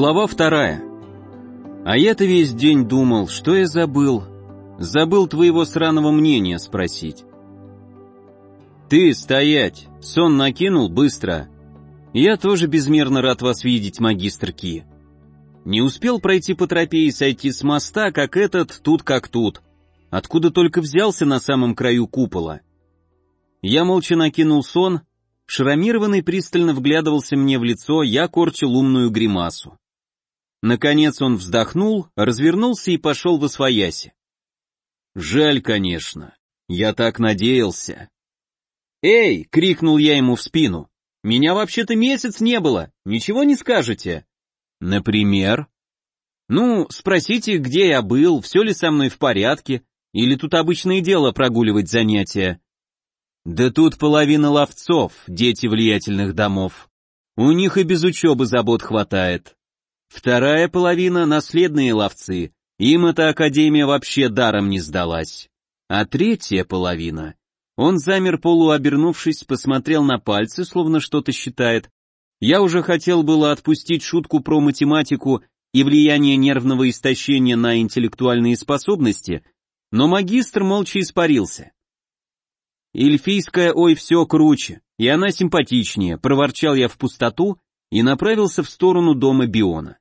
Глава вторая. А я-то весь день думал, что я забыл. Забыл твоего сраного мнения спросить. Ты, стоять! Сон накинул быстро. Я тоже безмерно рад вас видеть, магистр Ки. Не успел пройти по тропе и сойти с моста, как этот тут как тут. Откуда только взялся на самом краю купола. Я молча накинул сон, Шрамированный пристально вглядывался мне в лицо, я корчил умную гримасу. Наконец он вздохнул, развернулся и пошел в освояси. Жаль, конечно. Я так надеялся. «Эй!» — крикнул я ему в спину. «Меня вообще-то месяц не было, ничего не скажете?» «Например?» «Ну, спросите, где я был, все ли со мной в порядке, или тут обычное дело прогуливать занятия?» Да тут половина ловцов, дети влиятельных домов. У них и без учебы забот хватает. Вторая половина — наследные ловцы, им эта академия вообще даром не сдалась. А третья половина... Он замер полуобернувшись, посмотрел на пальцы, словно что-то считает. Я уже хотел было отпустить шутку про математику и влияние нервного истощения на интеллектуальные способности, но магистр молча испарился. Эльфийская ой все круче, и она симпатичнее, проворчал я в пустоту и направился в сторону дома Биона.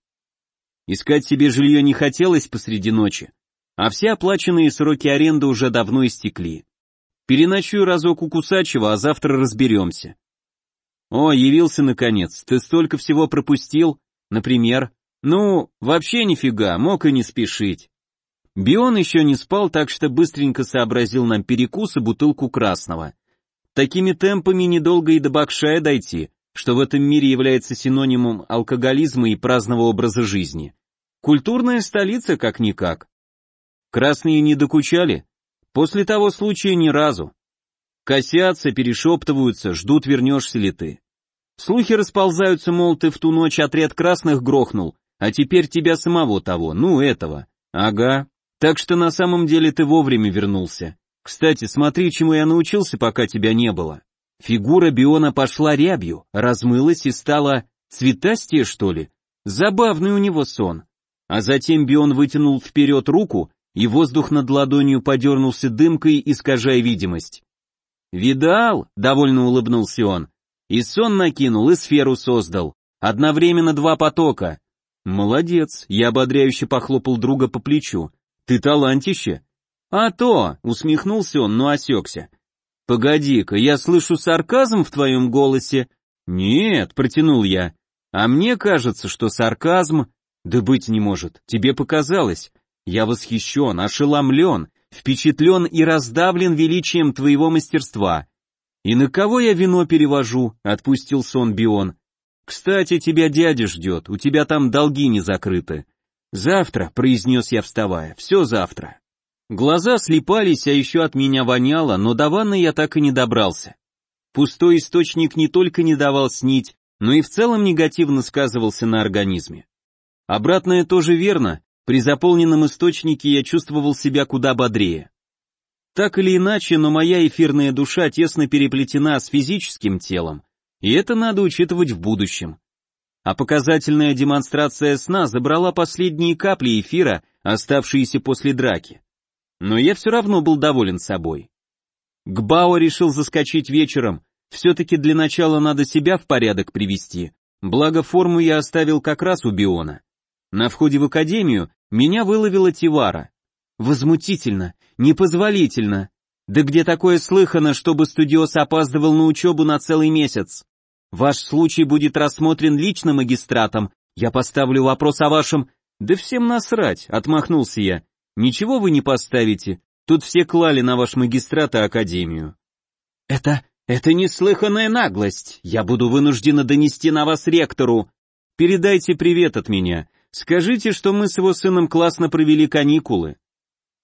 Искать себе жилье не хотелось посреди ночи, а все оплаченные сроки аренды уже давно истекли. Переночую разок у Кусачева, а завтра разберемся. О, явился наконец, ты столько всего пропустил, например. Ну, вообще нифига, мог и не спешить. Бион еще не спал, так что быстренько сообразил нам перекус и бутылку красного. Такими темпами недолго и до Бакшая дойти, что в этом мире является синонимом алкоголизма и праздного образа жизни. Культурная столица как-никак. Красные не докучали? После того случая ни разу. Косятся, перешептываются, ждут, вернешься ли ты. Слухи расползаются, мол, ты в ту ночь отряд красных грохнул, а теперь тебя самого того, ну этого. Ага, так что на самом деле ты вовремя вернулся. Кстати, смотри, чему я научился, пока тебя не было. Фигура Биона пошла рябью, размылась и стала цветастее, что ли? Забавный у него сон. А затем Бион вытянул вперед руку, и воздух над ладонью подернулся дымкой, искажая видимость. «Видал?» — довольно улыбнулся он. «И сон накинул, и сферу создал. Одновременно два потока». «Молодец», — я ободряюще похлопал друга по плечу. Ты талантище. А то, усмехнулся он, но осекся. Погоди-ка, я слышу сарказм в твоем голосе. Нет, протянул я. А мне кажется, что сарказм... Да быть не может, тебе показалось. Я восхищен, ошеломлен, впечатлен и раздавлен величием твоего мастерства. И на кого я вино перевожу? Отпустил сон Бион. Кстати, тебя дядя ждет, у тебя там долги не закрыты. «Завтра», — произнес я, вставая, — «все завтра». Глаза слепались, а еще от меня воняло, но до ванны я так и не добрался. Пустой источник не только не давал снить, но и в целом негативно сказывался на организме. Обратное тоже верно, при заполненном источнике я чувствовал себя куда бодрее. Так или иначе, но моя эфирная душа тесно переплетена с физическим телом, и это надо учитывать в будущем а показательная демонстрация сна забрала последние капли эфира, оставшиеся после драки. Но я все равно был доволен собой. К Бао решил заскочить вечером, все-таки для начала надо себя в порядок привести, благо форму я оставил как раз у Биона. На входе в академию меня выловила Тивара. Возмутительно, непозволительно. Да где такое слыхано, чтобы студиос опаздывал на учебу на целый месяц? Ваш случай будет рассмотрен лично магистратом. Я поставлю вопрос о вашем... Да всем насрать, отмахнулся я. Ничего вы не поставите. Тут все клали на ваш магистрат и академию. Это... это неслыханная наглость. Я буду вынуждена донести на вас ректору. Передайте привет от меня. Скажите, что мы с его сыном классно провели каникулы.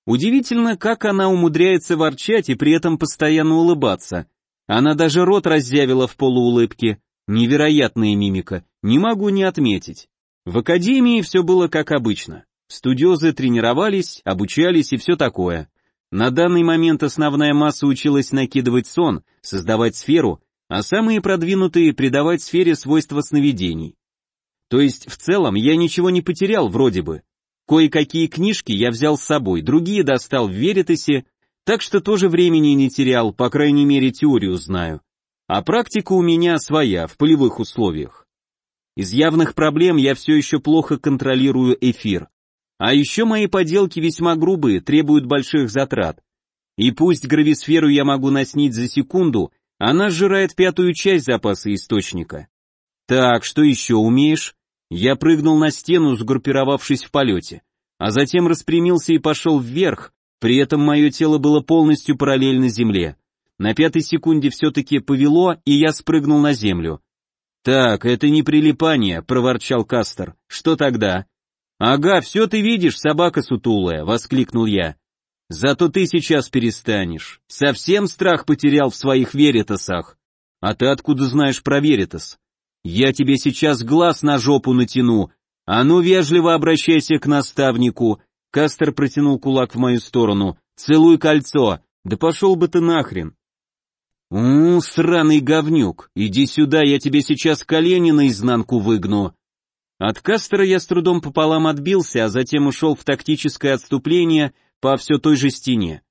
Удивительно, как она умудряется ворчать и при этом постоянно улыбаться. Она даже рот разъявила в полуулыбке. Невероятная мимика, не могу не отметить. В академии все было как обычно. Студиозы тренировались, обучались и все такое. На данный момент основная масса училась накидывать сон, создавать сферу, а самые продвинутые придавать сфере свойства сновидений. То есть, в целом, я ничего не потерял вроде бы. Кое-какие книжки я взял с собой, другие достал в Веритасе, так что тоже времени не терял, по крайней мере теорию знаю. А практика у меня своя, в полевых условиях. Из явных проблем я все еще плохо контролирую эфир. А еще мои поделки весьма грубые, требуют больших затрат. И пусть грависферу я могу наснить за секунду, она сжирает пятую часть запаса источника. Так, что еще умеешь? Я прыгнул на стену, сгруппировавшись в полете, а затем распрямился и пошел вверх, при этом мое тело было полностью параллельно земле. На пятой секунде все-таки повело, и я спрыгнул на землю. «Так, это не прилипание», — проворчал Кастер. «Что тогда?» «Ага, все ты видишь, собака сутулая», — воскликнул я. «Зато ты сейчас перестанешь. Совсем страх потерял в своих веритасах. А ты откуда знаешь про веритас? Я тебе сейчас глаз на жопу натяну. А ну вежливо обращайся к наставнику». Кастер протянул кулак в мою сторону. «Целуй кольцо. Да пошел бы ты нахрен». «У, сраный говнюк, иди сюда, я тебе сейчас колени наизнанку выгну». От Кастера я с трудом пополам отбился, а затем ушел в тактическое отступление по все той же стене.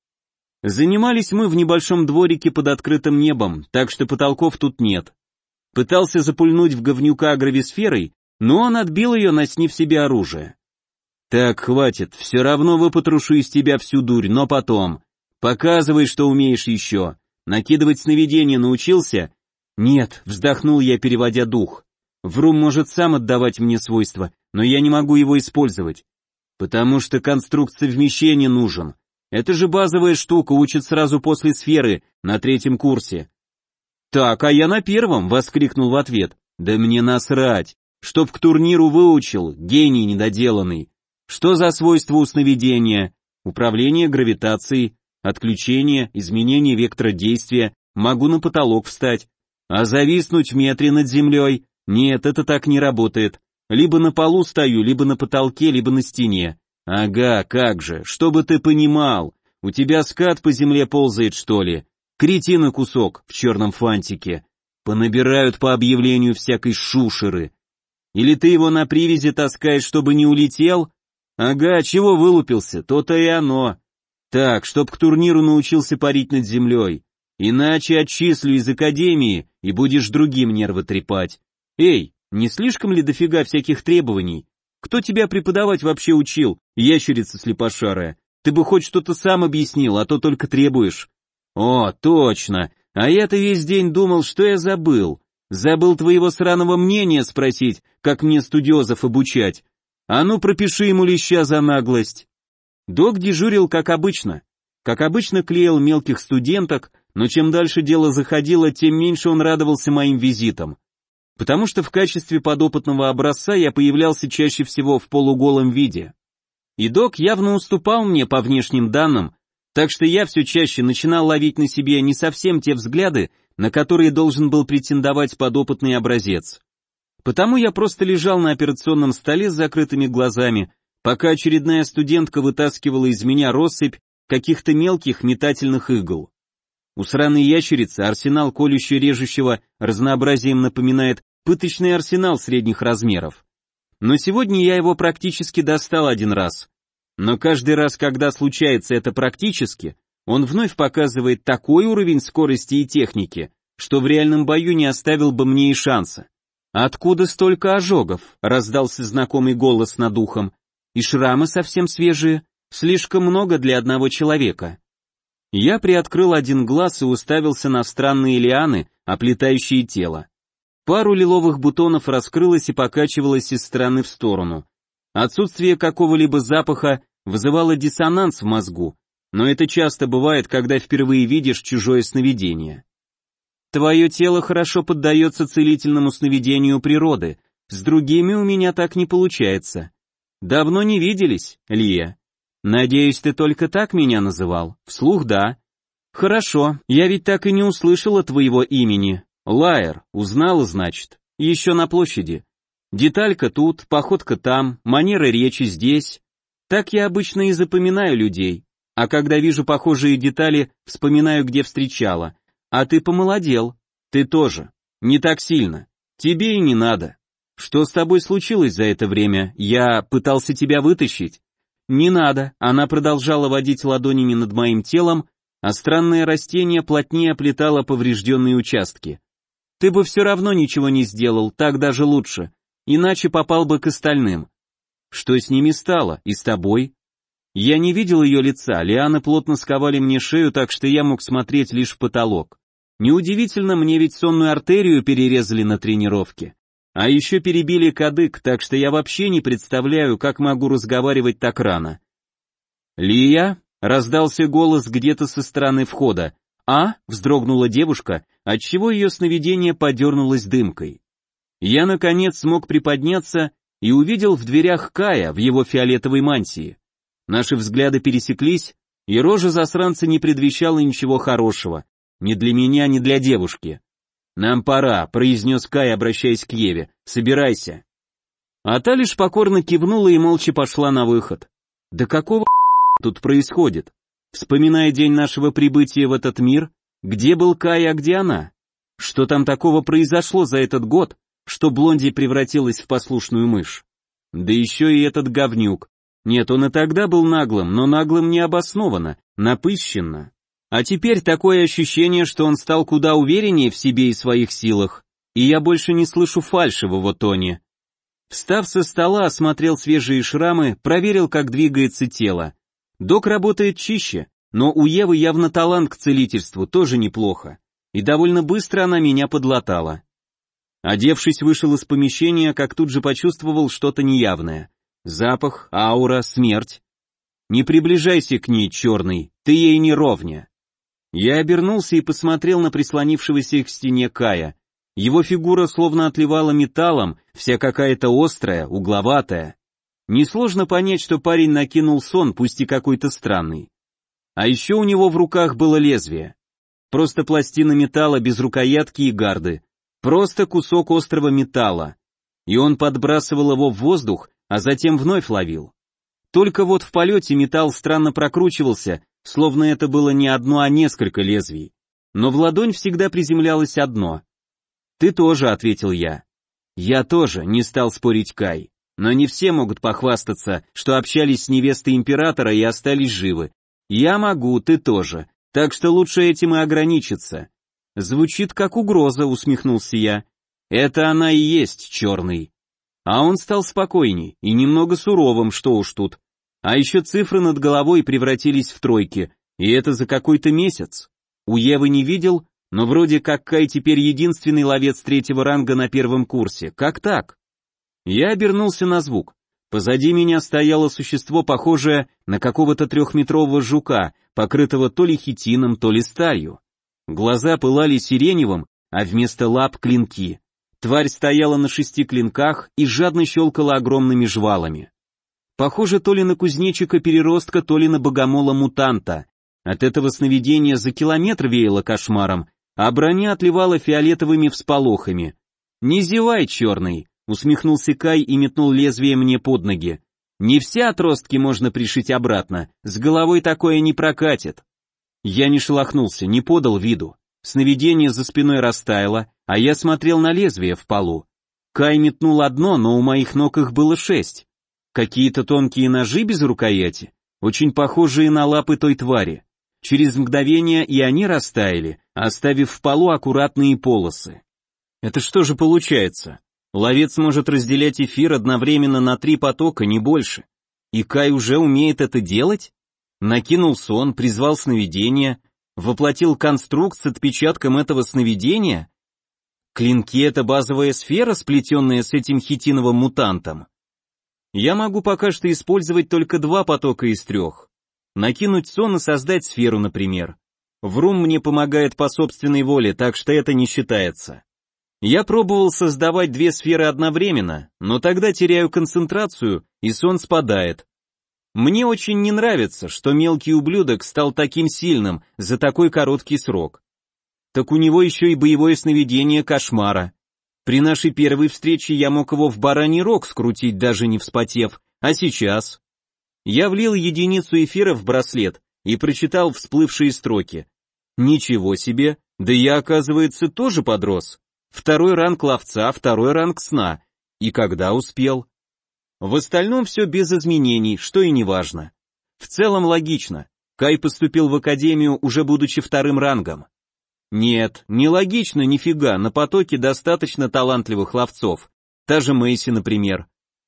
Занимались мы в небольшом дворике под открытым небом, так что потолков тут нет. Пытался запульнуть в говнюка грависферой, но он отбил ее, наснив себе оружие. «Так, хватит, все равно выпотрушу из тебя всю дурь, но потом. Показывай, что умеешь еще». Накидывать сновидения научился? Нет, вздохнул я, переводя дух. Врум может сам отдавать мне свойства, но я не могу его использовать. Потому что конструкт совмещения нужен. Это же базовая штука, учат сразу после сферы, на третьем курсе. Так, а я на первом, воскликнул в ответ. Да мне насрать. Чтоб к турниру выучил, гений недоделанный. Что за свойства у сновидения? Управление гравитацией, Отключение, изменение вектора действия, могу на потолок встать. А зависнуть в метре над землей? Нет, это так не работает. Либо на полу стою, либо на потолке, либо на стене. Ага, как же, чтобы ты понимал. У тебя скат по земле ползает, что ли? Кретина кусок в черном фантике. Понабирают по объявлению всякой шушеры. Или ты его на привязи таскаешь, чтобы не улетел? Ага, чего вылупился, то-то и оно. Так, чтоб к турниру научился парить над землей. Иначе отчислю из академии, и будешь другим нервы трепать. Эй, не слишком ли дофига всяких требований? Кто тебя преподавать вообще учил, ящерица слепошарая? Ты бы хоть что-то сам объяснил, а то только требуешь. О, точно. А я-то весь день думал, что я забыл. Забыл твоего сраного мнения спросить, как мне студиозов обучать. А ну пропиши ему леща за наглость. Док дежурил как обычно. Как обычно клеил мелких студенток, но чем дальше дело заходило, тем меньше он радовался моим визитам. Потому что в качестве подопытного образца я появлялся чаще всего в полуголом виде. И док явно уступал мне по внешним данным, так что я все чаще начинал ловить на себе не совсем те взгляды, на которые должен был претендовать подопытный образец. Потому я просто лежал на операционном столе с закрытыми глазами, пока очередная студентка вытаскивала из меня россыпь каких-то мелких метательных игл. У сраной ящерицы арсенал колюще-режущего разнообразием напоминает пыточный арсенал средних размеров. Но сегодня я его практически достал один раз. Но каждый раз, когда случается это практически, он вновь показывает такой уровень скорости и техники, что в реальном бою не оставил бы мне и шанса. «Откуда столько ожогов?» — раздался знакомый голос над ухом, и шрамы совсем свежие, слишком много для одного человека. Я приоткрыл один глаз и уставился на странные лианы, оплетающие тело. Пару лиловых бутонов раскрылось и покачивалось из стороны в сторону. Отсутствие какого-либо запаха вызывало диссонанс в мозгу, но это часто бывает, когда впервые видишь чужое сновидение. Твое тело хорошо поддается целительному сновидению природы, с другими у меня так не получается. Давно не виделись, Лия. Надеюсь, ты только так меня называл? Вслух да. Хорошо, я ведь так и не услышала твоего имени. Лайер, узнала, значит. Еще на площади. Деталька тут, походка там, манера речи здесь. Так я обычно и запоминаю людей. А когда вижу похожие детали, вспоминаю, где встречала. А ты помолодел. Ты тоже. Не так сильно. Тебе и не надо. Что с тобой случилось за это время? Я пытался тебя вытащить. Не надо, она продолжала водить ладонями над моим телом, а странное растение плотнее оплетало поврежденные участки. Ты бы все равно ничего не сделал, так даже лучше, иначе попал бы к остальным. Что с ними стало? И с тобой? Я не видел ее лица, лианы плотно сковали мне шею, так что я мог смотреть лишь в потолок. Неудивительно, мне ведь сонную артерию перерезали на тренировке. А еще перебили кадык, так что я вообще не представляю, как могу разговаривать так рано. «Лия?» — раздался голос где-то со стороны входа. «А?» — вздрогнула девушка, отчего ее сновидение подернулось дымкой. Я, наконец, смог приподняться и увидел в дверях Кая в его фиолетовой мантии. Наши взгляды пересеклись, и рожа засранца не предвещала ничего хорошего, ни для меня, ни для девушки. «Нам пора», — произнес Кай, обращаясь к Еве. «Собирайся». А та лишь покорно кивнула и молча пошла на выход. «Да какого тут происходит?» Вспоминая день нашего прибытия в этот мир, где был Кай, а где она? Что там такого произошло за этот год, что Блонди превратилась в послушную мышь? Да еще и этот говнюк. Нет, он и тогда был наглым, но наглым необоснованно, напыщенно. А теперь такое ощущение, что он стал куда увереннее в себе и своих силах, и я больше не слышу фальши в его тоне. Встав со стола, осмотрел свежие шрамы, проверил, как двигается тело. Док работает чище, но у Евы явно талант к целительству, тоже неплохо. И довольно быстро она меня подлатала. Одевшись, вышел из помещения, как тут же почувствовал что-то неявное. Запах, аура, смерть. Не приближайся к ней, черный, ты ей не ровня. Я обернулся и посмотрел на прислонившегося к стене Кая. Его фигура словно отливала металлом, вся какая-то острая, угловатая. Несложно понять, что парень накинул сон, пусть и какой-то странный. А еще у него в руках было лезвие. Просто пластина металла без рукоятки и гарды. Просто кусок острого металла. И он подбрасывал его в воздух, а затем вновь ловил. Только вот в полете металл странно прокручивался, словно это было не одно, а несколько лезвий. Но в ладонь всегда приземлялось одно. «Ты тоже», — ответил я. «Я тоже», — не стал спорить Кай. «Но не все могут похвастаться, что общались с невестой императора и остались живы. Я могу, ты тоже, так что лучше этим и ограничиться». «Звучит как угроза», — усмехнулся я. «Это она и есть, черный». А он стал спокойней и немного суровым, что уж тут. А еще цифры над головой превратились в тройки, и это за какой-то месяц. У Евы не видел, но вроде как Кай теперь единственный ловец третьего ранга на первом курсе. Как так? Я обернулся на звук. Позади меня стояло существо, похожее на какого-то трехметрового жука, покрытого то ли хитином, то ли сталью. Глаза пылали сиреневым, а вместо лап клинки. Тварь стояла на шести клинках и жадно щелкала огромными жвалами. Похоже то ли на кузнечика-переростка, то ли на богомола-мутанта. От этого сновидения за километр веяло кошмаром, а броня отливала фиолетовыми всполохами. «Не зевай, черный!» — усмехнулся Кай и метнул лезвие мне под ноги. «Не все отростки можно пришить обратно, с головой такое не прокатит». Я не шелохнулся, не подал виду. Сновидение за спиной растаяло, а я смотрел на лезвие в полу. Кай метнул одно, но у моих ног их было шесть. Какие-то тонкие ножи без рукояти, очень похожие на лапы той твари. Через мгновение и они растаяли, оставив в полу аккуратные полосы. Это что же получается? Ловец может разделять эфир одновременно на три потока, не больше. И Кай уже умеет это делать? Накинул сон, призвал сновидение, воплотил конструкт с отпечатком этого сновидения? Клинки — это базовая сфера, сплетенная с этим хитиновым мутантом. Я могу пока что использовать только два потока из трех. Накинуть сон и создать сферу, например. Врум мне помогает по собственной воле, так что это не считается. Я пробовал создавать две сферы одновременно, но тогда теряю концентрацию, и сон спадает. Мне очень не нравится, что мелкий ублюдок стал таким сильным за такой короткий срок. Так у него еще и боевое сновидение кошмара. При нашей первой встрече я мог его в бараний рог скрутить, даже не вспотев, а сейчас... Я влил единицу эфира в браслет и прочитал всплывшие строки. Ничего себе, да я, оказывается, тоже подрос. Второй ранг ловца, второй ранг сна. И когда успел? В остальном все без изменений, что и не важно. В целом логично. Кай поступил в академию, уже будучи вторым рангом. Нет, не логично нифига, на потоке достаточно талантливых ловцов. Та же Мэйси, например.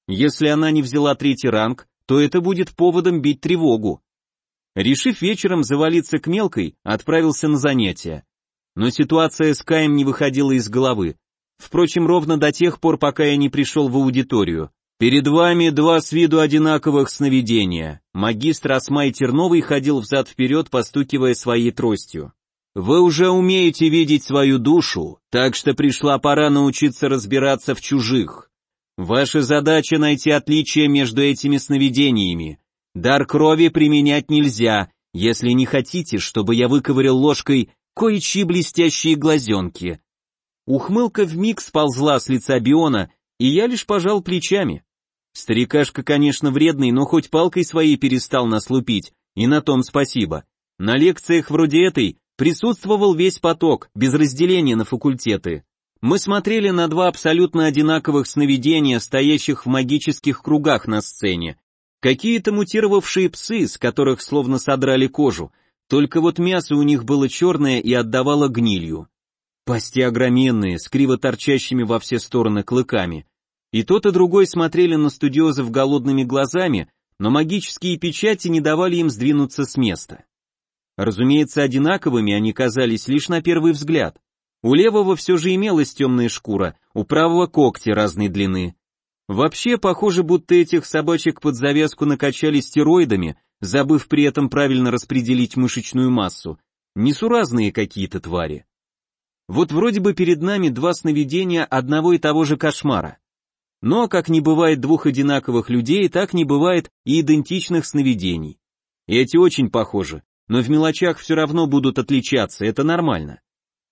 Если она не взяла третий ранг, то это будет поводом бить тревогу. Решив вечером завалиться к мелкой, отправился на занятия. Но ситуация с Каем не выходила из головы. Впрочем, ровно до тех пор, пока я не пришел в аудиторию. Перед вами два с виду одинаковых сновидения. Магистр Асмай Терновый ходил взад-вперед, постукивая своей тростью. Вы уже умеете видеть свою душу, так что пришла пора научиться разбираться в чужих. Ваша задача найти отличие между этими сновидениями. Дар крови применять нельзя, если не хотите, чтобы я выковырял ложкой кое-чьи блестящие глазенки. Ухмылка вмиг сползла с лица Биона, и я лишь пожал плечами. Старикашка, конечно, вредный, но хоть палкой своей перестал нас лупить, и на том спасибо. На лекциях вроде этой присутствовал весь поток, без разделения на факультеты. Мы смотрели на два абсолютно одинаковых сновидения, стоящих в магических кругах на сцене. Какие-то мутировавшие псы, с которых словно содрали кожу, только вот мясо у них было черное и отдавало гнилью. Пасти огроменные, с криво торчащими во все стороны клыками. И тот и другой смотрели на студиозов голодными глазами, но магические печати не давали им сдвинуться с места. Разумеется, одинаковыми они казались лишь на первый взгляд. У левого все же имелась темная шкура, у правого когти разной длины. Вообще, похоже, будто этих собачек под завязку накачали стероидами, забыв при этом правильно распределить мышечную массу. Несуразные какие-то твари. Вот вроде бы перед нами два сновидения одного и того же кошмара. Но, как не бывает двух одинаковых людей, так не бывает и идентичных сновидений. Эти очень похожи, но в мелочах все равно будут отличаться, это нормально.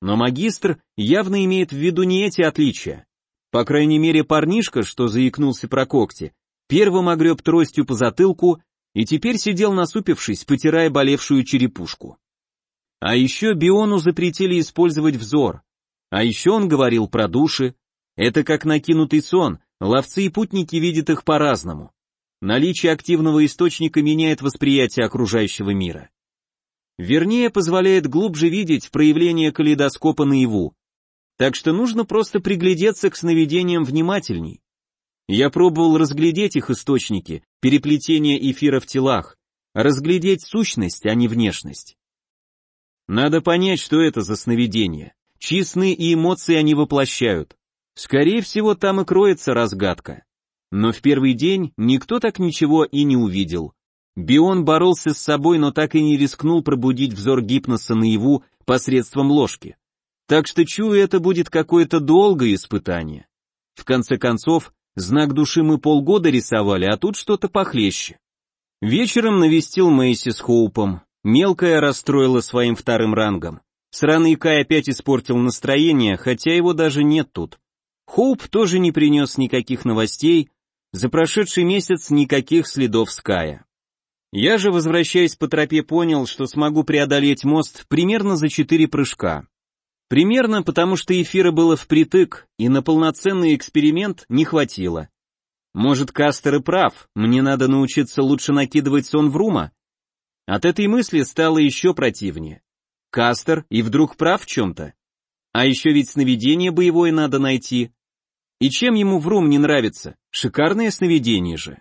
Но магистр явно имеет в виду не эти отличия. По крайней мере, парнишка, что заикнулся про когти, первым огреб тростью по затылку и теперь сидел насупившись, потирая болевшую черепушку. А еще Биону запретили использовать взор. А еще он говорил про души. Это как накинутый сон, ловцы и путники видят их по-разному. Наличие активного источника меняет восприятие окружающего мира. Вернее, позволяет глубже видеть проявление калейдоскопа наяву. Так что нужно просто приглядеться к сновидениям внимательней. Я пробовал разглядеть их источники, переплетение эфира в телах, разглядеть сущность, а не внешность. Надо понять, что это за сновидение, чьи сны и эмоции они воплощают. Скорее всего, там и кроется разгадка. Но в первый день никто так ничего и не увидел. Бион боролся с собой, но так и не рискнул пробудить взор гипноса наяву посредством ложки. Так что чую, это будет какое-то долгое испытание. В конце концов, знак души мы полгода рисовали, а тут что-то похлеще. Вечером навестил Мэйси с Хоупом. Мелкая расстроила своим вторым рангом. Сраный Кай опять испортил настроение, хотя его даже нет тут. Хоуп тоже не принес никаких новостей, за прошедший месяц никаких следов Ская. Я же, возвращаясь по тропе, понял, что смогу преодолеть мост примерно за четыре прыжка. Примерно потому, что эфира было впритык, и на полноценный эксперимент не хватило. Может, Кастер и прав, мне надо научиться лучше накидывать сон в рума? От этой мысли стало еще противнее. Кастер и вдруг прав в чем-то? А еще ведь сновидение боевое надо найти. И чем ему в рум не нравится? Шикарное сновидение же.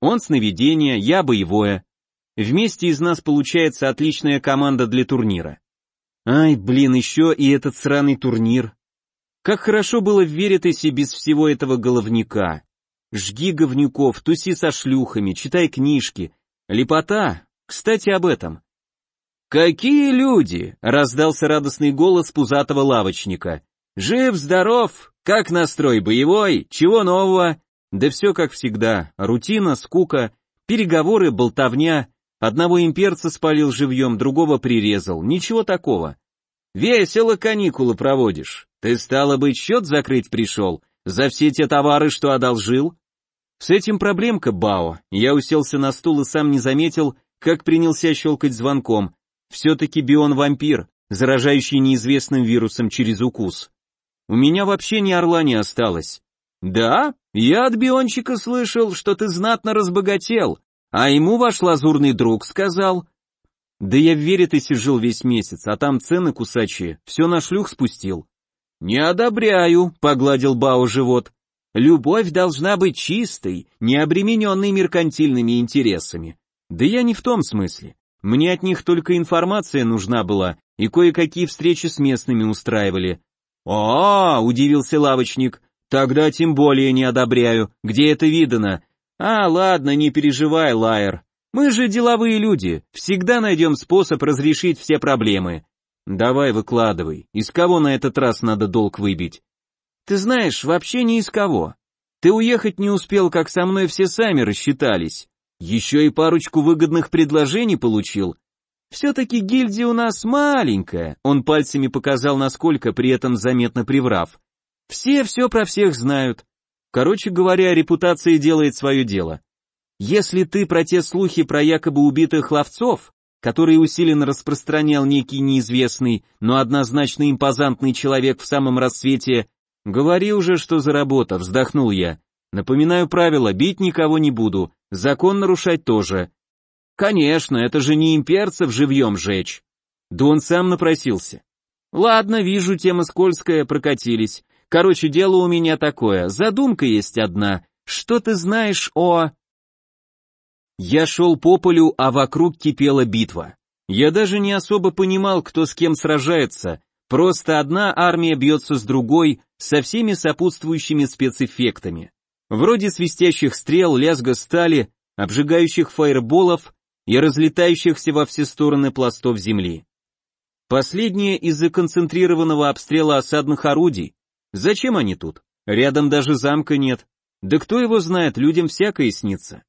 Он сновидение, я боевое. Вместе из нас получается отличная команда для турнира. Ай, блин, еще и этот сраный турнир. Как хорошо было в Веритасе без всего этого головника. Жги говнюков, туси со шлюхами, читай книжки. Лепота. Кстати, об этом. «Какие люди!» — раздался радостный голос пузатого лавочника. «Жив-здоров! Как настрой боевой? Чего нового?» Да все как всегда, рутина, скука, переговоры, болтовня, одного имперца спалил живьем, другого прирезал, ничего такого. Весело каникулы проводишь, ты, стало быть, счет закрыть пришел, за все те товары, что одолжил? С этим проблемка, Бао, я уселся на стул и сам не заметил, как принялся щелкать звонком, все-таки бион-вампир, заражающий неизвестным вирусом через укус. У меня вообще ни орла не осталось, Да, я от Биончика слышал, что ты знатно разбогател, а ему ваш лазурный друг сказал. Да я в Веритасе жил весь месяц, а там цены кусачие, все на шлюх спустил. Не одобряю, погладил Бао живот. Любовь должна быть чистой, не обремененной меркантильными интересами. Да я не в том смысле. Мне от них только информация нужна была, и кое-какие встречи с местными устраивали. «О, -о удивился лавочник, — тогда тем более не одобряю. Где это видано? А, ладно, не переживай, Лайер. Мы же деловые люди, всегда найдем способ разрешить все проблемы. Давай выкладывай, из кого на этот раз надо долг выбить? Ты знаешь, вообще не из кого. Ты уехать не успел, как со мной все сами рассчитались. Еще и парочку выгодных предложений получил. Все-таки гильдия у нас маленькая, он пальцами показал, насколько при этом заметно приврав. Все все про всех знают. Короче говоря, репутация делает свое дело. Если ты про те слухи про якобы убитых ловцов, которые усиленно распространял некий неизвестный, но однозначно импозантный человек в самом расцвете, говори уже, что за работа, вздохнул я. Напоминаю правила, бить никого не буду, закон нарушать тоже. Конечно, это же не имперцев живьем жечь. Да он сам напросился. Ладно, вижу, тема скользкая, прокатились. Короче, дело у меня такое, задумка есть одна. Что ты знаешь о... Я шел по полю, а вокруг кипела битва. Я даже не особо понимал, кто с кем сражается, просто одна армия бьется с другой, со всеми сопутствующими спецэффектами. Вроде свистящих стрел, лязга стали, обжигающих фаерболов и разлетающихся во все стороны пластов земли. Последнее из-за концентрированного обстрела осадных орудий. Зачем они тут? Рядом даже замка нет. Да кто его знает, людям всякое снится.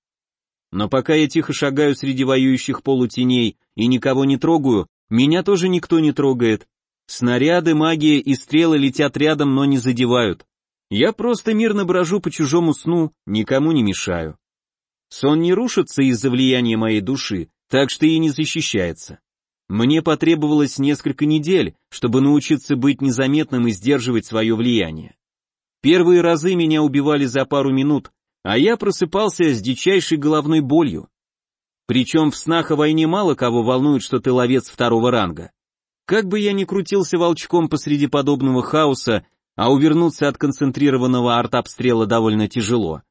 Но пока я тихо шагаю среди воюющих полутеней и никого не трогаю, меня тоже никто не трогает. Снаряды, магия и стрелы летят рядом, но не задевают. Я просто мирно брожу по чужому сну, никому не мешаю. Сон не рушится из-за влияния моей души, так что и не защищается. Мне потребовалось несколько недель, чтобы научиться быть незаметным и сдерживать свое влияние. Первые разы меня убивали за пару минут, а я просыпался с дичайшей головной болью. Причем в снах о войне мало кого волнует, что ты ловец второго ранга. Как бы я ни крутился волчком посреди подобного хаоса, а увернуться от концентрированного артобстрела довольно тяжело.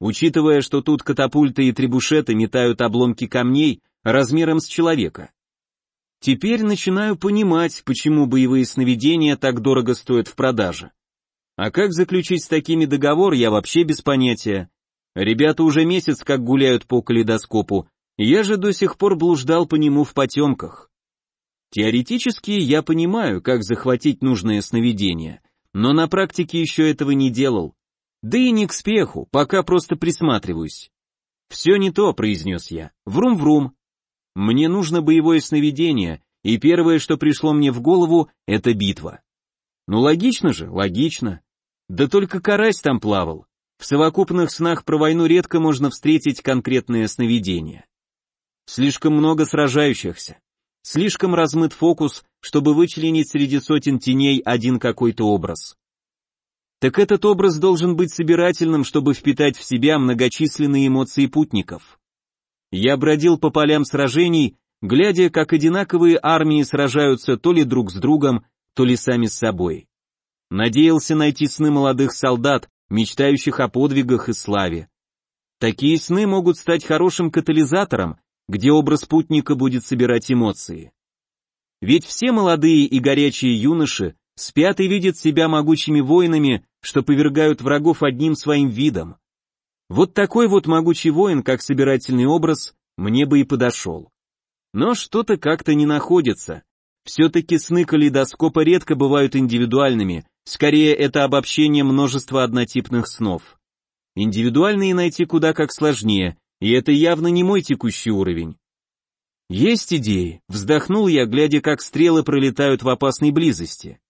Учитывая, что тут катапульты и требушеты метают обломки камней размером с человека. Теперь начинаю понимать, почему боевые сновидения так дорого стоят в продаже. А как заключить с такими договор, я вообще без понятия. Ребята уже месяц как гуляют по калейдоскопу, я же до сих пор блуждал по нему в потемках. Теоретически я понимаю, как захватить нужное сновидение, но на практике еще этого не делал. Да и не к спеху, пока просто присматриваюсь. «Все не то», — произнес я. «Врум-врум». Мне нужно боевое сновидение, и первое, что пришло мне в голову, это битва. Ну логично же, логично. Да только карась там плавал. В совокупных снах про войну редко можно встретить конкретное сновидение. Слишком много сражающихся. Слишком размыт фокус, чтобы вычленить среди сотен теней один какой-то образ. Так этот образ должен быть собирательным, чтобы впитать в себя многочисленные эмоции путников. Я бродил по полям сражений, глядя, как одинаковые армии сражаются то ли друг с другом, то ли сами с собой. Надеялся найти сны молодых солдат, мечтающих о подвигах и славе. Такие сны могут стать хорошим катализатором, где образ путника будет собирать эмоции. Ведь все молодые и горячие юноши спят и видят себя могучими воинами, что повергают врагов одним своим видом. Вот такой вот могучий воин, как собирательный образ, мне бы и подошел. Но что-то как-то не находится. Все-таки сны калейдоскопа редко бывают индивидуальными, Скорее, это обобщение множества однотипных снов. Индивидуальные найти куда как сложнее, и это явно не мой текущий уровень. Есть идеи, вздохнул я, глядя, как стрелы пролетают в опасной близости.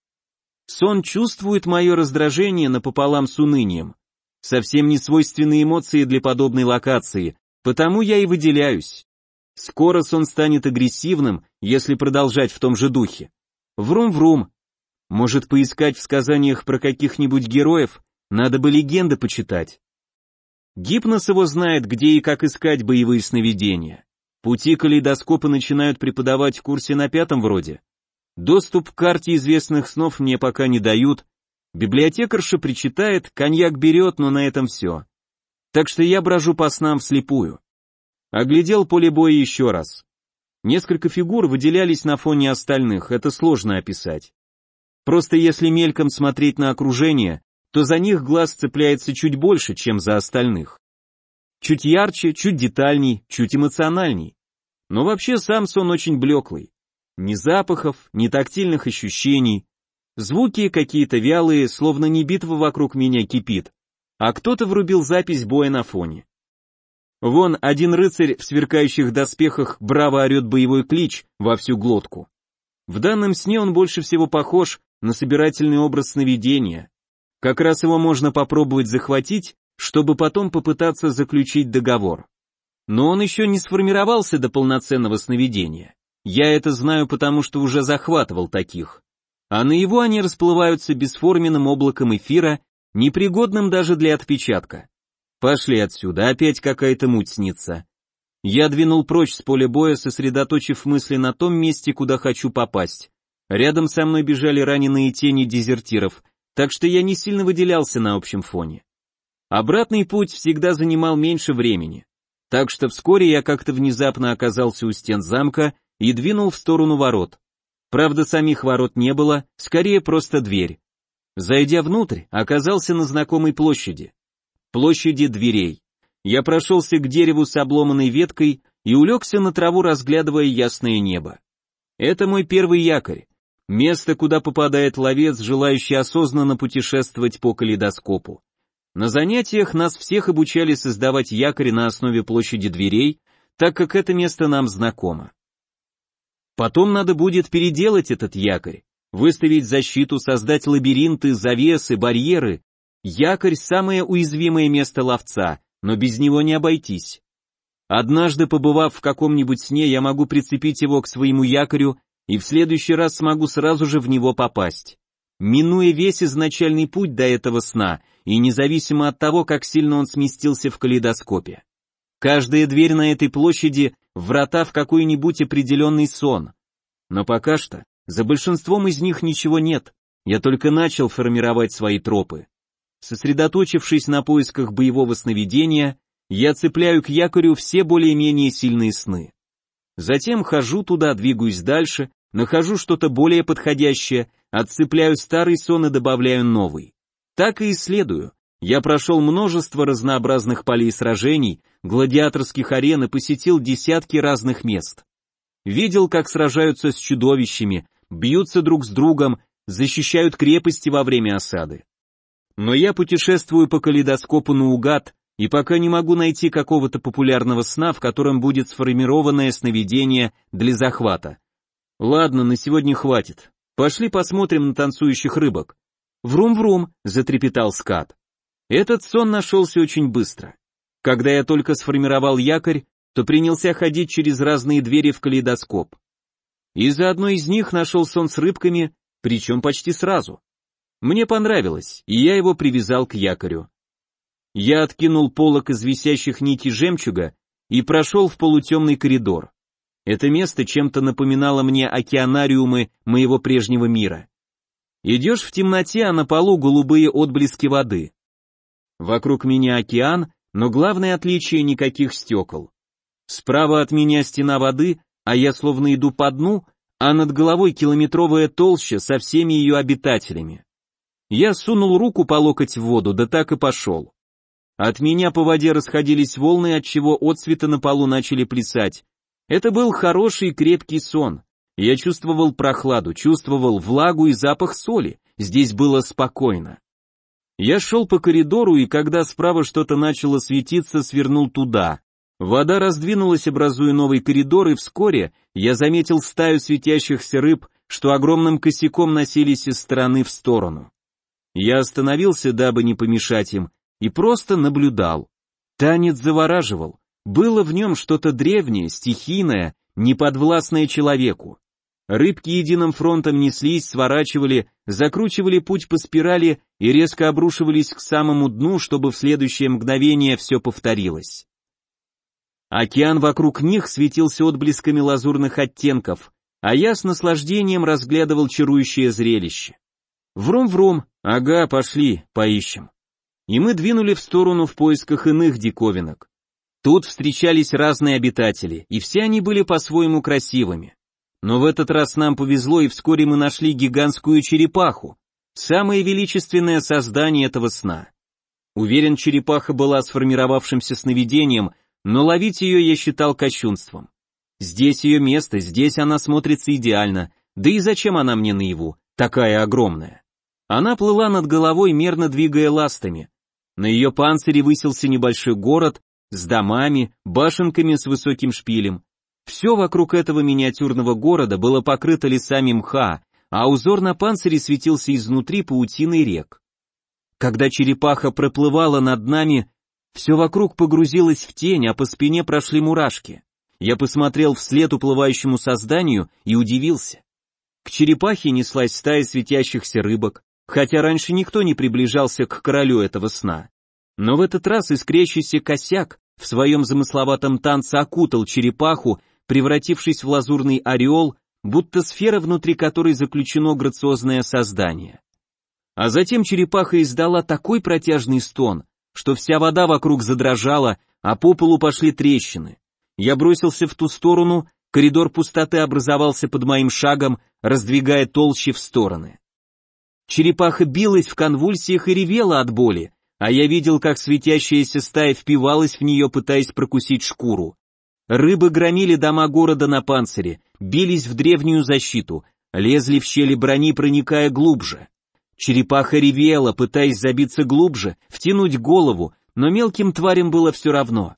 Сон чувствует мое раздражение напополам с унынием. Совсем не свойственные эмоции для подобной локации, потому я и выделяюсь. Скоро сон станет агрессивным, если продолжать в том же духе. Врум-врум, может поискать в сказаниях про каких-нибудь героев, Надо бы легенды почитать. Гипнос его знает, где и как искать боевые сновидения. Пути калейдоскопа начинают преподавать в курсе на пятом вроде. Доступ к карте известных снов мне пока не дают. Библиотекарша причитает, коньяк берет, но на этом все. Так что я брожу по снам вслепую. Оглядел поле боя еще раз. Несколько фигур выделялись на фоне остальных, это сложно описать. Просто если мельком смотреть на окружение, то за них глаз цепляется чуть больше, чем за остальных. Чуть ярче, чуть детальней, чуть эмоциональней. Но вообще сам сон очень блеклый. Ни запахов, ни тактильных ощущений. Звуки какие-то вялые, словно не битва вокруг меня кипит, а кто-то врубил запись боя на фоне. Вон один рыцарь в сверкающих доспехах браво орет боевой клич во всю глотку. В данном сне он больше всего похож на собирательный образ сновидения, как раз его можно попробовать захватить, чтобы потом попытаться заключить договор. Но он еще не сформировался до полноценного сновидения. Я это знаю, потому что уже захватывал таких. А на его они расплываются бесформенным облаком эфира, непригодным даже для отпечатка. Пошли отсюда, опять какая-то муть снится. Я двинул прочь с поля боя, сосредоточив мысли на том месте, куда хочу попасть. Рядом со мной бежали раненые тени дезертиров, так что я не сильно выделялся на общем фоне. Обратный путь всегда занимал меньше времени, так что вскоре я как-то внезапно оказался у стен замка и двинул в сторону ворот. Правда, самих ворот не было, скорее просто дверь. Зайдя внутрь, оказался на знакомой площади. Площади дверей. Я прошелся к дереву с обломанной веткой и улегся на траву, разглядывая ясное небо. Это мой первый якорь. Место, куда попадает ловец, желающий осознанно путешествовать по калейдоскопу. На занятиях нас всех обучали создавать якорь на основе площади дверей, так как это место нам знакомо. Потом надо будет переделать этот якорь, выставить защиту, создать лабиринты, завесы, барьеры. Якорь – самое уязвимое место ловца, но без него не обойтись. Однажды, побывав в каком-нибудь сне, я могу прицепить его к своему якорю и в следующий раз смогу сразу же в него попасть. Минуя весь изначальный путь до этого сна, и независимо от того, как сильно он сместился в калейдоскопе. Каждая дверь на этой площади — врата в какой-нибудь определенный сон. Но пока что за большинством из них ничего нет, я только начал формировать свои тропы. Сосредоточившись на поисках боевого сновидения, я цепляю к якорю все более-менее сильные сны. Затем хожу туда, двигаюсь дальше, Нахожу что-то более подходящее, отцепляю старый сон и добавляю новый. Так и исследую. Я прошел множество разнообразных полей сражений, гладиаторских арен и посетил десятки разных мест. Видел, как сражаются с чудовищами, бьются друг с другом, защищают крепости во время осады. Но я путешествую по калейдоскопу наугад, и пока не могу найти какого-то популярного сна, в котором будет сформированное сновидение для захвата. Ладно, на сегодня хватит. Пошли посмотрим на танцующих рыбок. Врум-врум, затрепетал скат. Этот сон нашелся очень быстро. Когда я только сформировал якорь, то принялся ходить через разные двери в калейдоскоп. И за одной из них нашел сон с рыбками, причем почти сразу. Мне понравилось, и я его привязал к якорю. Я откинул полок из висящих нитей жемчуга и прошел в полутемный коридор. Это место чем-то напоминало мне океанариумы моего прежнего мира. Идешь в темноте, а на полу голубые отблески воды. Вокруг меня океан, но главное отличие никаких стекол. Справа от меня стена воды, а я словно иду по дну, а над головой километровая толща со всеми ее обитателями. Я сунул руку по локоть в воду, да так и пошел. От меня по воде расходились волны, отчего отцветы на полу начали плясать, это был хороший крепкий сон. Я чувствовал прохладу, чувствовал влагу и запах соли. Здесь было спокойно. Я шел по коридору, и когда справа что-то начало светиться, свернул туда. Вода раздвинулась, образуя новый коридор, и вскоре я заметил стаю светящихся рыб, что огромным косяком носились из стороны в сторону. Я остановился, дабы не помешать им, и просто наблюдал. Танец завораживал. Было в нем что-то древнее, стихийное, неподвластное человеку. Рыбки единым фронтом неслись, сворачивали, закручивали путь по спирали и резко обрушивались к самому дну, чтобы в следующее мгновение все повторилось. Океан вокруг них светился отблесками лазурных оттенков, а я с наслаждением разглядывал чарующее зрелище. Врум-врум, ага, пошли, поищем. И мы двинули в сторону в поисках иных диковинок. Тут встречались разные обитатели, и все они были по-своему красивыми. Но в этот раз нам повезло, и вскоре мы нашли гигантскую черепаху, самое величественное создание этого сна. Уверен, черепаха была сформировавшимся сновидением, но ловить ее я считал кощунством. Здесь ее место, здесь она смотрится идеально, да и зачем она мне наяву, такая огромная? Она плыла над головой, мерно двигая ластами. На ее панцире высился небольшой город с домами, башенками с высоким шпилем, все вокруг этого миниатюрного города было покрыто лесами мха, а узор на панцире светился изнутри паутиной рек. Когда черепаха проплывала над нами, все вокруг погрузилось в тень, а по спине прошли мурашки. Я посмотрел вслед уплывающему созданию и удивился. К черепахе неслась стая светящихся рыбок, хотя раньше никто не приближался к королю этого сна. Но в этот раз искрящийся косяк в своем замысловатом танце окутал черепаху превратившись в лазурный ореол, будто сфера, внутри которой заключено грациозное создание. А затем черепаха издала такой протяжный стон, что вся вода вокруг задрожала, а по полу пошли трещины. Я бросился в ту сторону, коридор пустоты образовался под моим шагом, раздвигая толщи в стороны. Черепаха билась в конвульсиях и ревела от боли, а я видел, как светящаяся стая впивалась в нее, пытаясь прокусить шкуру. Рыбы громили дома города на панцире, бились в древнюю защиту, лезли в щели брони, проникая глубже. Черепаха ревела, пытаясь забиться глубже, втянуть голову, но мелким тварям было все равно.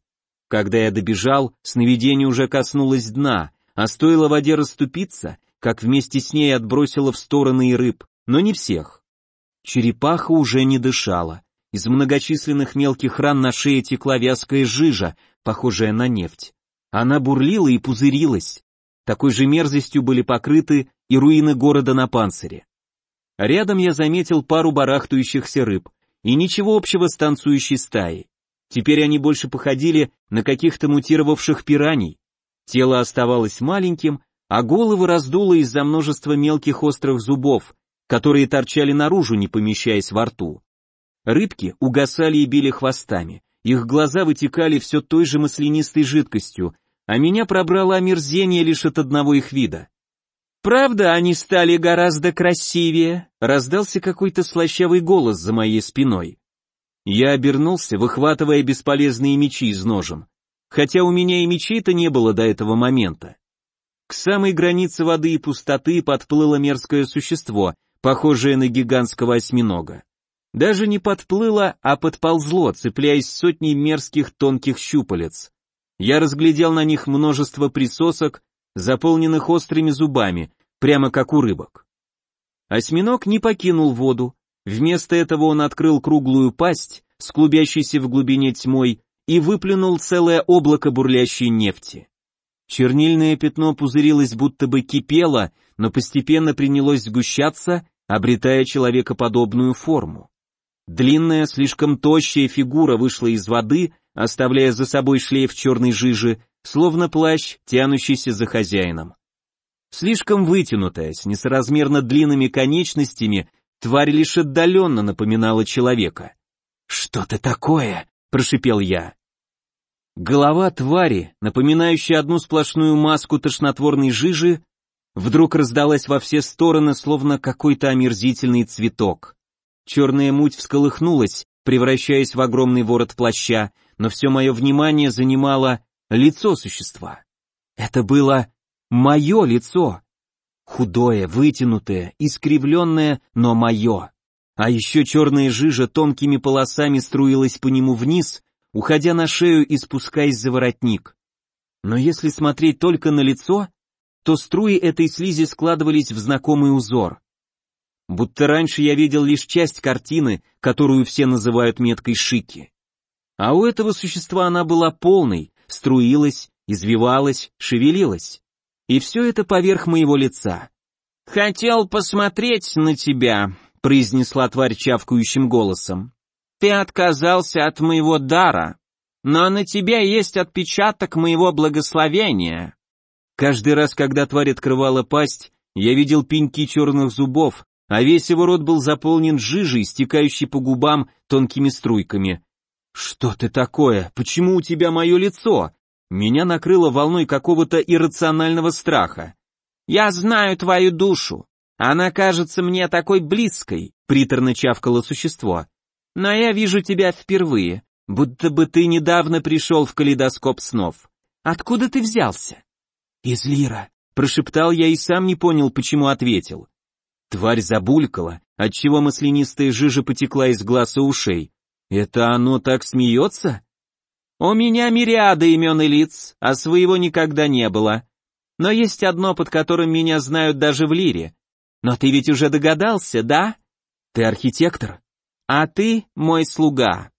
Когда я добежал, сновидение уже коснулось дна, а стоило воде расступиться, как вместе с ней отбросило в стороны и рыб, но не всех. Черепаха уже не дышала. Из многочисленных мелких ран на шее текла вязкая жижа, похожая на нефть. Она бурлила и пузырилась. Такой же мерзостью были покрыты и руины города на панцире. Рядом я заметил пару барахтающихся рыб, и ничего общего с танцующей стаей. Теперь они больше походили на каких-то мутировавших пираний. Тело оставалось маленьким, а головы раздуло из-за множества мелких острых зубов, которые торчали наружу, не помещаясь во рту. Рыбки угасали и били хвостами, их глаза вытекали все той же маслянистой жидкостью, а меня пробрало омерзение лишь от одного их вида. «Правда, они стали гораздо красивее», — раздался какой-то слащавый голос за моей спиной. Я обернулся, выхватывая бесполезные мечи из ножен, хотя у меня и мечей-то не было до этого момента. К самой границе воды и пустоты подплыло мерзкое существо, похожее на гигантского осьминога. Даже не подплыло, а подползло, цепляясь сотней мерзких тонких щупалец. Я разглядел на них множество присосок, заполненных острыми зубами, прямо как у рыбок. Осьминог не покинул воду, вместо этого он открыл круглую пасть с в глубине тьмой и выплюнул целое облако бурлящей нефти. Чернильное пятно пузырилось, будто бы кипело, но постепенно принялось сгущаться, обретая человекоподобную форму. Длинная, слишком тощая фигура вышла из воды, оставляя за собой шлейф черной жижи, словно плащ, тянущийся за хозяином. Слишком вытянутая, с несоразмерно длинными конечностями, тварь лишь отдаленно напоминала человека. «Что ты такое?» — прошипел я. Голова твари, напоминающая одну сплошную маску тошнотворной жижи, вдруг раздалась во все стороны, словно какой-то омерзительный цветок. Черная муть всколыхнулась, превращаясь в огромный ворот плаща, но все мое внимание занимало лицо существа. Это было мое лицо. Худое, вытянутое, искривленное, но мое. А еще черная жижа тонкими полосами струилась по нему вниз, уходя на шею и спускаясь за воротник. Но если смотреть только на лицо, то струи этой слизи складывались в знакомый узор будто раньше я видел лишь часть картины, которую все называют меткой Шики. А у этого существа она была полной, струилась, извивалась, шевелилась. И все это поверх моего лица. «Хотел посмотреть на тебя», — произнесла тварь чавкающим голосом. «Ты отказался от моего дара, но на тебе есть отпечаток моего благословения». Каждый раз, когда тварь открывала пасть, я видел пеньки черных зубов, а весь его рот был заполнен жижей, стекающей по губам тонкими струйками. «Что ты такое? Почему у тебя мое лицо?» Меня накрыло волной какого-то иррационального страха. «Я знаю твою душу. Она кажется мне такой близкой», — приторно чавкало существо. «Но я вижу тебя впервые, будто бы ты недавно пришел в калейдоскоп снов. Откуда ты взялся?» «Из Лира», — прошептал я и сам не понял, почему ответил. Тварь забулькала, отчего маслянистая жижа потекла из глаз и ушей. «Это оно так смеется?» «У меня мириады имен и лиц, а своего никогда не было. Но есть одно, под которым меня знают даже в Лире. Но ты ведь уже догадался, да? Ты архитектор? А ты мой слуга».